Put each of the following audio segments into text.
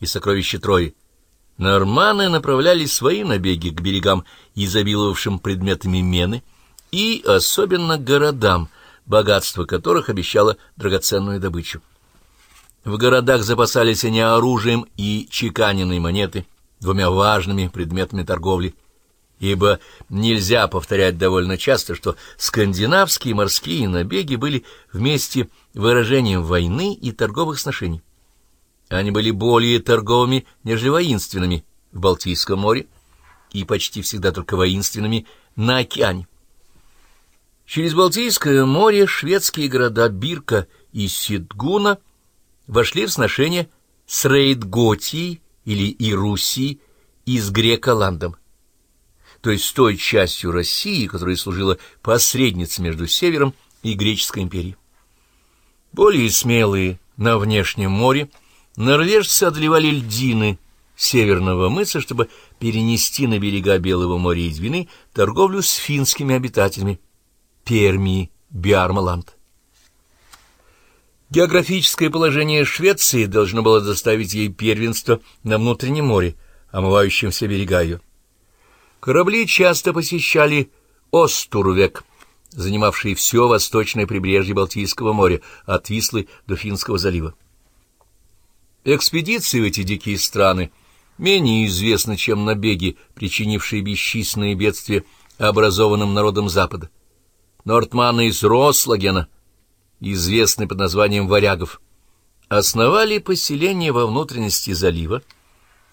и сокровища Трои, норманы направляли свои набеги к берегам, изобиловавшим предметами мены, и особенно городам, богатство которых обещало драгоценную добычу. В городах запасались они оружием и чеканенной монеты, двумя важными предметами торговли, ибо нельзя повторять довольно часто, что скандинавские морские набеги были вместе выражением войны и торговых сношений. Они были более торговыми, нежели воинственными в Балтийском море и почти всегда только воинственными на океане. Через Балтийское море шведские города Бирка и Сидгуна вошли в сношение с Рейдготией или Ирусией и с Греколандом, то есть с той частью России, которая служила посредницей между Севером и Греческой империей. Более смелые на внешнем море норвежцы одолевали льдины Северного мыса, чтобы перенести на берега Белого моря и торговлю с финскими обитателями Пермии, Биармаланд. Географическое положение Швеции должно было доставить ей первенство на внутреннем море, омывающем все берега ее. Корабли часто посещали Остурвек, занимавший все восточное прибрежье Балтийского моря, от Вислы до Финского залива. Экспедиции в эти дикие страны менее известны, чем набеги, причинившие бесчисленные бедствия образованным народам Запада. Нортманы из Рослагена, известные под названием варягов, основали поселение во внутренности залива,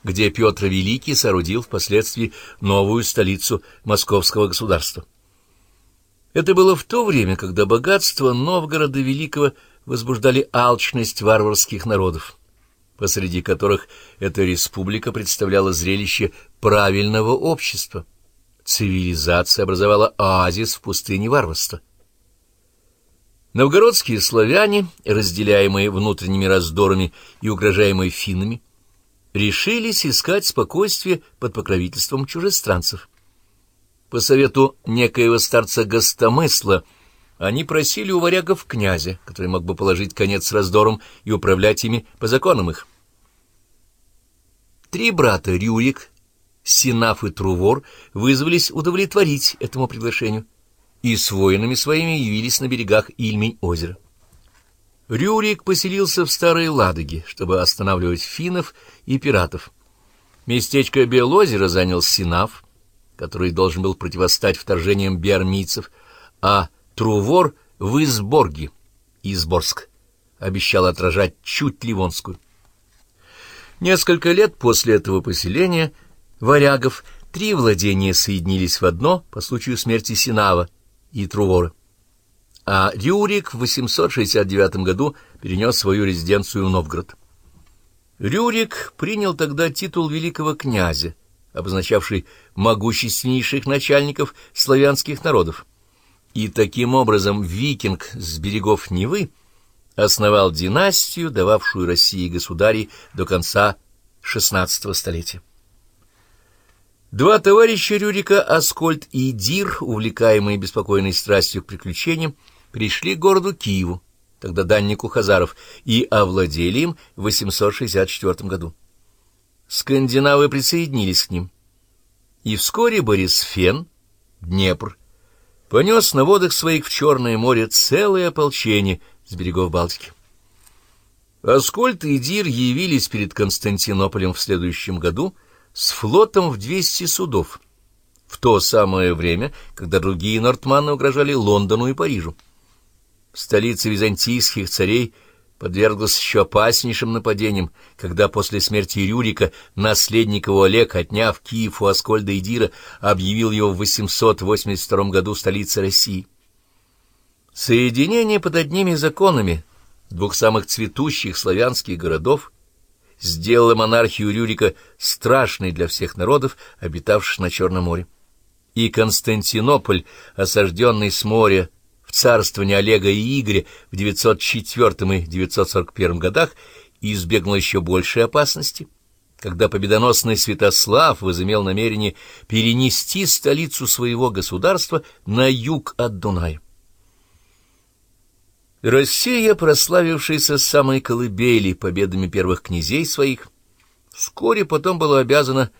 где Петр Великий соорудил впоследствии новую столицу московского государства. Это было в то время, когда богатство Новгорода Великого возбуждали алчность варварских народов, посреди которых эта республика представляла зрелище правильного общества. Цивилизация образовала оазис в пустыне варварства. Новгородские славяне, разделяемые внутренними раздорами и угрожаемые финнами, решились искать спокойствие под покровительством чужестранцев. По совету некоего старца Гостомысла они просили у варягов князя, который мог бы положить конец раздорам и управлять ими по законам их. Три брата Рюрик, Синаф и Трувор вызвались удовлетворить этому приглашению и с воинами своими явились на берегах Ильмень-озера. Рюрик поселился в Старой Ладоге, чтобы останавливать финнов и пиратов. Местечко Белозера занял Синаф, который должен был противостать вторжениям биармийцев, а Трувор в Изборге, Изборск, обещал отражать чуть Ливонскую. Несколько лет после этого поселения варягов три владения соединились в одно по случаю смерти Синава и Трувора. А Рюрик в 869 году перенес свою резиденцию в Новгород. Рюрик принял тогда титул великого князя, обозначавший могущественнейших начальников славянских народов. И таким образом викинг с берегов Невы основал династию, дававшую России государей до конца XVI столетия. Два товарища Рюрика, Аскольд и Дир, увлекаемые беспокойной страстью к приключениям, пришли к городу Киеву, тогда даннику Хазаров, и овладели им в 864 году. Скандинавы присоединились к ним. И вскоре Борисфен, Днепр, понес на водах своих в Черное море целое ополчение с берегов Балтики. Аскольд и Дир явились перед Константинополем в следующем году — с флотом в 200 судов, в то самое время, когда другие нортманы угрожали Лондону и Парижу. Столица византийских царей подверглась еще опаснейшим нападениям, когда после смерти Рюрика наследник его Олег, отняв Киев у Аскольда и Дира, объявил его в 882 году столицей России. Соединение под одними законами двух самых цветущих славянских городов сделала монархию Рюрика страшной для всех народов, обитавших на Черном море. И Константинополь, осажденный с моря в царствование Олега и Игоря в 904 и 941 годах, избегнул еще большей опасности, когда победоносный Святослав возымел намерение перенести столицу своего государства на юг от Дуная. Россия, прославившаяся самой колыбели победами первых князей своих, Вскоре потом была обязана